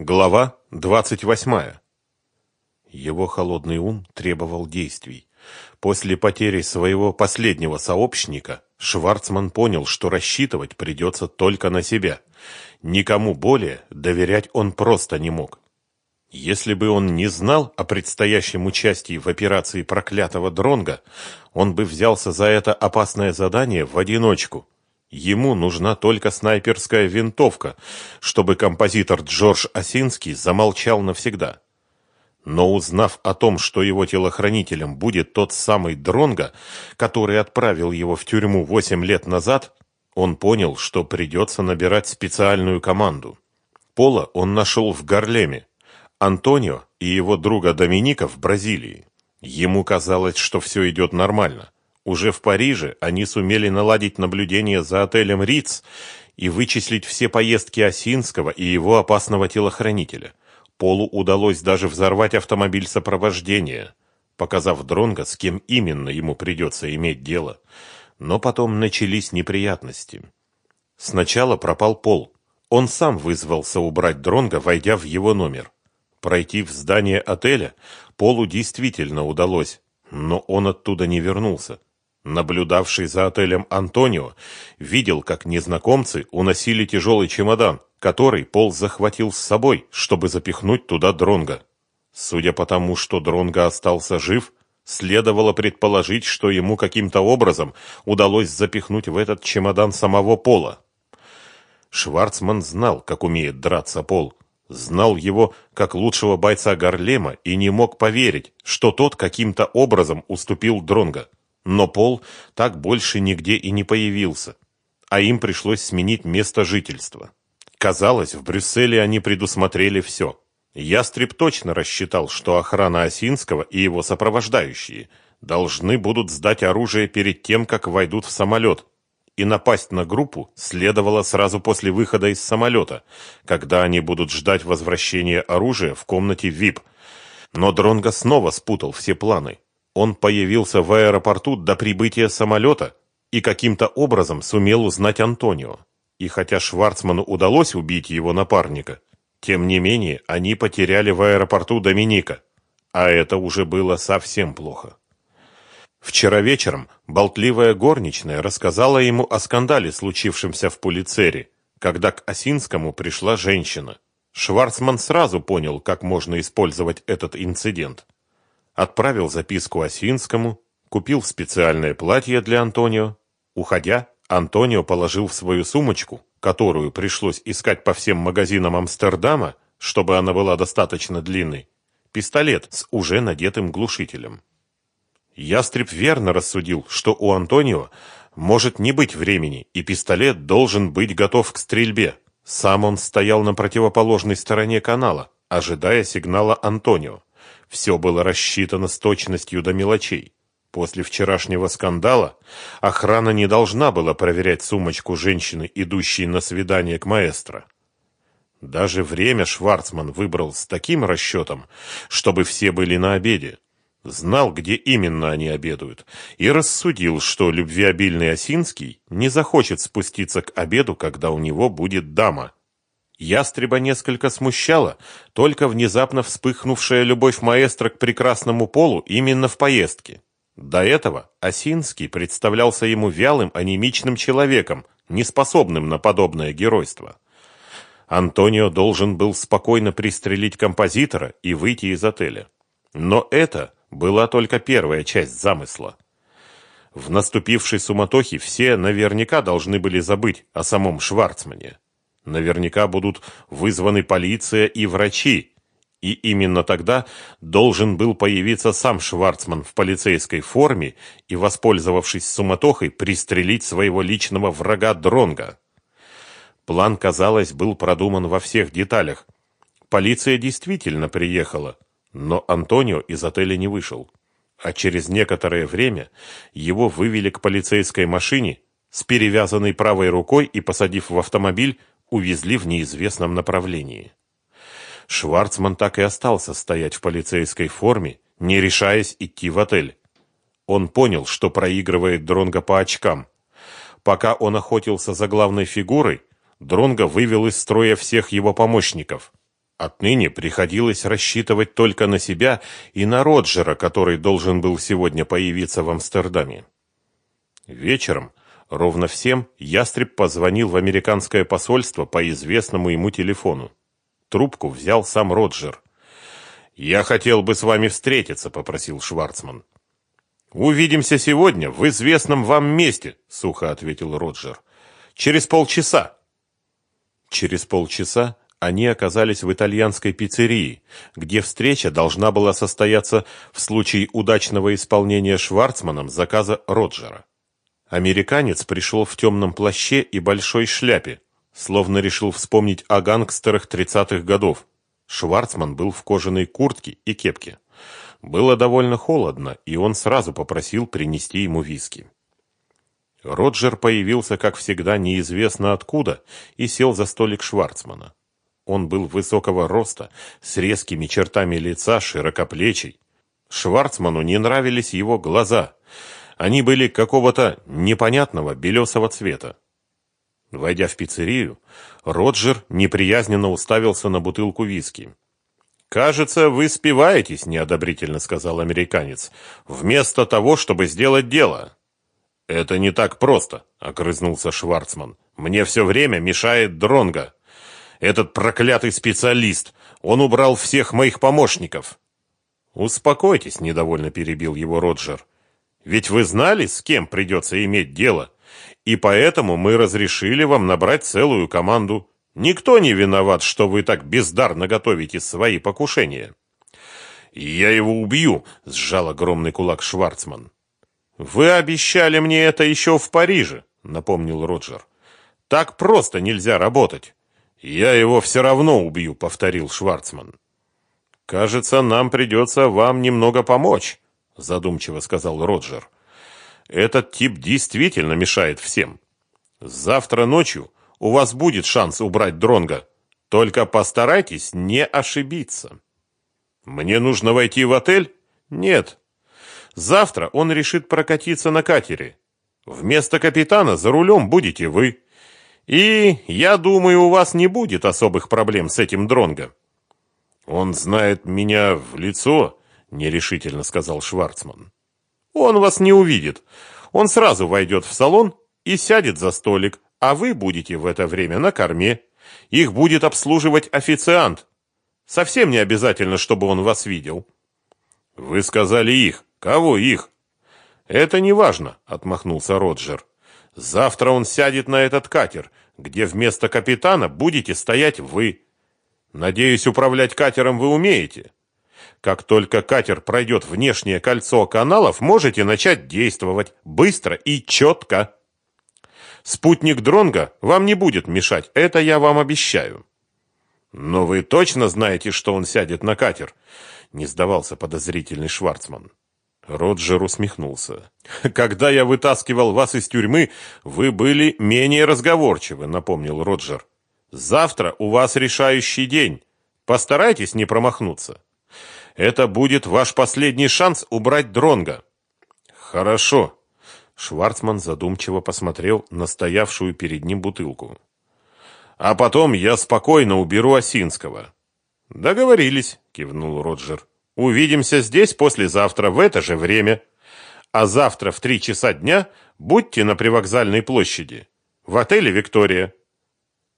Глава 28. Его холодный ум требовал действий. После потери своего последнего сообщника Шварцман понял, что рассчитывать придется только на себя. Никому более доверять он просто не мог. Если бы он не знал о предстоящем участии в операции проклятого Дронга, он бы взялся за это опасное задание в одиночку – Ему нужна только снайперская винтовка, чтобы композитор Джордж Осинский замолчал навсегда. Но узнав о том, что его телохранителем будет тот самый Дронга, который отправил его в тюрьму восемь лет назад, он понял, что придется набирать специальную команду. Пола он нашел в Гарлеме, Антонио и его друга Доминика в Бразилии. Ему казалось, что все идет нормально. Уже в Париже они сумели наладить наблюдение за отелем Риц и вычислить все поездки Осинского и его опасного телохранителя. Полу удалось даже взорвать автомобиль сопровождения, показав Дронго, с кем именно ему придется иметь дело. Но потом начались неприятности. Сначала пропал Пол. Он сам вызвался убрать Дронго, войдя в его номер. Пройти в здание отеля Полу действительно удалось, но он оттуда не вернулся. Наблюдавший за отелем Антонио видел, как незнакомцы уносили тяжелый чемодан, который Пол захватил с собой, чтобы запихнуть туда Дронга. Судя по тому, что Дронга остался жив, следовало предположить, что ему каким-то образом удалось запихнуть в этот чемодан самого Пола. Шварцман знал, как умеет драться Пол, знал его как лучшего бойца Гарлема и не мог поверить, что тот каким-то образом уступил Дронга. Но Пол так больше нигде и не появился, а им пришлось сменить место жительства. Казалось, в Брюсселе они предусмотрели все. Ястреб точно рассчитал, что охрана Осинского и его сопровождающие должны будут сдать оружие перед тем, как войдут в самолет, и напасть на группу следовало сразу после выхода из самолета, когда они будут ждать возвращения оружия в комнате VIP. Но Дронго снова спутал все планы. Он появился в аэропорту до прибытия самолета и каким-то образом сумел узнать Антонио. И хотя Шварцману удалось убить его напарника, тем не менее они потеряли в аэропорту Доминика, а это уже было совсем плохо. Вчера вечером болтливая горничная рассказала ему о скандале, случившемся в Пулицере, когда к Осинскому пришла женщина. Шварцман сразу понял, как можно использовать этот инцидент отправил записку Осинскому, купил специальное платье для Антонио. Уходя, Антонио положил в свою сумочку, которую пришлось искать по всем магазинам Амстердама, чтобы она была достаточно длинной, пистолет с уже надетым глушителем. Ястреб верно рассудил, что у Антонио может не быть времени, и пистолет должен быть готов к стрельбе. Сам он стоял на противоположной стороне канала, ожидая сигнала Антонио. Все было рассчитано с точностью до мелочей. После вчерашнего скандала охрана не должна была проверять сумочку женщины, идущей на свидание к маэстро. Даже время Шварцман выбрал с таким расчетом, чтобы все были на обеде. Знал, где именно они обедают, и рассудил, что любвеобильный Осинский не захочет спуститься к обеду, когда у него будет дама – Ястреба несколько смущала только внезапно вспыхнувшая любовь маэстро к прекрасному полу именно в поездке. До этого Осинский представлялся ему вялым, анемичным человеком, неспособным на подобное геройство. Антонио должен был спокойно пристрелить композитора и выйти из отеля. Но это была только первая часть замысла. В наступившей суматохе все наверняка должны были забыть о самом Шварцмане. Наверняка будут вызваны полиция и врачи. И именно тогда должен был появиться сам Шварцман в полицейской форме и, воспользовавшись суматохой, пристрелить своего личного врага Дронга. План, казалось, был продуман во всех деталях. Полиция действительно приехала, но Антонио из отеля не вышел. А через некоторое время его вывели к полицейской машине с перевязанной правой рукой и, посадив в автомобиль, увезли в неизвестном направлении. Шварцман так и остался стоять в полицейской форме, не решаясь идти в отель. Он понял, что проигрывает Дронго по очкам. Пока он охотился за главной фигурой, Дронго вывел из строя всех его помощников. Отныне приходилось рассчитывать только на себя и на Роджера, который должен был сегодня появиться в Амстердаме. Вечером, ровно в семь, Ястреб позвонил в американское посольство по известному ему телефону. Трубку взял сам Роджер. «Я хотел бы с вами встретиться», — попросил Шварцман. «Увидимся сегодня в известном вам месте», — сухо ответил Роджер. «Через полчаса». Через полчаса они оказались в итальянской пиццерии, где встреча должна была состояться в случае удачного исполнения Шварцманом заказа Роджера. Американец пришел в темном плаще и большой шляпе, словно решил вспомнить о гангстерах тридцатых годов. Шварцман был в кожаной куртке и кепке. Было довольно холодно, и он сразу попросил принести ему виски. Роджер появился, как всегда, неизвестно откуда, и сел за столик Шварцмана. Он был высокого роста, с резкими чертами лица, широкоплечий. Шварцману не нравились его глаза. Они были какого-то непонятного белесого цвета. Войдя в пиццерию, Роджер неприязненно уставился на бутылку виски. «Кажется, вы спиваетесь», — неодобрительно сказал американец, «вместо того, чтобы сделать дело». «Это не так просто», — огрызнулся Шварцман. «Мне все время мешает Дронга. Этот проклятый специалист. Он убрал всех моих помощников». «Успокойтесь», — недовольно перебил его Роджер. «Ведь вы знали, с кем придется иметь дело, и поэтому мы разрешили вам набрать целую команду. Никто не виноват, что вы так бездарно готовите свои покушения. Я его убью, сжал огромный кулак Шварцман. Вы обещали мне это еще в Париже, напомнил Роджер. Так просто нельзя работать. Я его все равно убью, повторил Шварцман. Кажется, нам придется вам немного помочь, задумчиво сказал Роджер. Этот тип действительно мешает всем. Завтра ночью у вас будет шанс убрать Дронга. Только постарайтесь не ошибиться. Мне нужно войти в отель? Нет. Завтра он решит прокатиться на катере. Вместо капитана за рулем будете вы. И, я думаю, у вас не будет особых проблем с этим Дронго. Он знает меня в лицо, нерешительно сказал Шварцман. Он вас не увидит. Он сразу войдет в салон и сядет за столик, а вы будете в это время на корме. Их будет обслуживать официант. Совсем не обязательно, чтобы он вас видел. Вы сказали их. Кого их? Это не важно, отмахнулся Роджер. Завтра он сядет на этот катер, где вместо капитана будете стоять вы. Надеюсь, управлять катером вы умеете. Как только катер пройдет внешнее кольцо каналов, можете начать действовать быстро и четко. Спутник Дронга вам не будет мешать, это я вам обещаю. Но вы точно знаете, что он сядет на катер? Не сдавался подозрительный Шварцман. Роджер усмехнулся. Когда я вытаскивал вас из тюрьмы, вы были менее разговорчивы, напомнил Роджер. Завтра у вас решающий день. Постарайтесь не промахнуться. Это будет ваш последний шанс убрать Дронга. Хорошо, Шварцман задумчиво посмотрел на стоявшую перед ним бутылку. А потом я спокойно уберу Осинского. Договорились, кивнул Роджер. Увидимся здесь послезавтра в это же время. А завтра в три часа дня будьте на привокзальной площади, в отеле Виктория.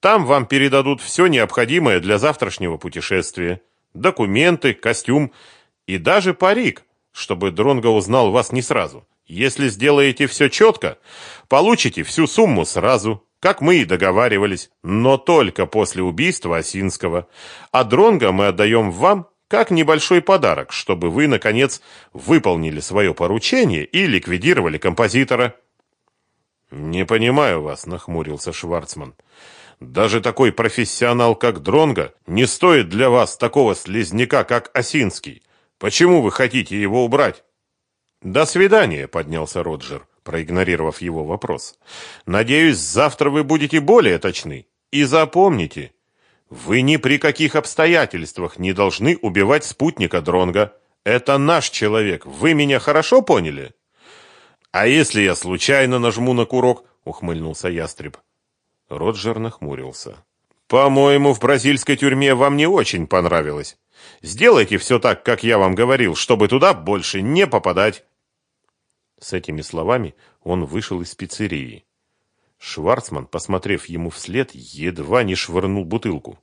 Там вам передадут все необходимое для завтрашнего путешествия: документы, костюм и даже парик, чтобы Дронго узнал вас не сразу. Если сделаете все четко, получите всю сумму сразу, как мы и договаривались, но только после убийства Осинского. А Дронга мы отдаем вам как небольшой подарок, чтобы вы, наконец, выполнили свое поручение и ликвидировали композитора. «Не понимаю вас», — нахмурился Шварцман. «Даже такой профессионал, как Дронга, не стоит для вас такого слезняка, как Осинский. Почему вы хотите его убрать?» «До свидания», — поднялся Роджер, проигнорировав его вопрос. «Надеюсь, завтра вы будете более точны. И запомните, вы ни при каких обстоятельствах не должны убивать спутника Дронга. Это наш человек. Вы меня хорошо поняли?» «А если я случайно нажму на курок?» — ухмыльнулся ястреб. Роджер нахмурился. По-моему, в бразильской тюрьме вам не очень понравилось. Сделайте все так, как я вам говорил, чтобы туда больше не попадать. С этими словами он вышел из пиццерии. Шварцман, посмотрев ему вслед, едва не швырнул бутылку.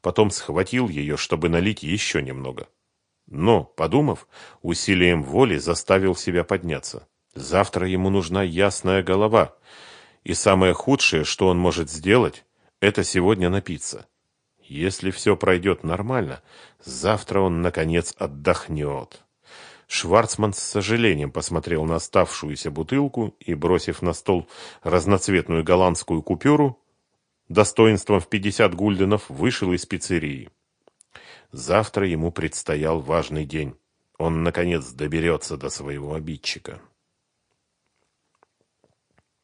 Потом схватил ее, чтобы налить еще немного. Но, подумав, усилием воли заставил себя подняться. Завтра ему нужна ясная голова. И самое худшее, что он может сделать, это сегодня напиться. Если все пройдет нормально, завтра он, наконец, отдохнет. Шварцман с сожалением посмотрел на оставшуюся бутылку и, бросив на стол разноцветную голландскую купюру, достоинством в 50 гульденов, вышел из пиццерии. Завтра ему предстоял важный день. Он, наконец, доберется до своего обидчика.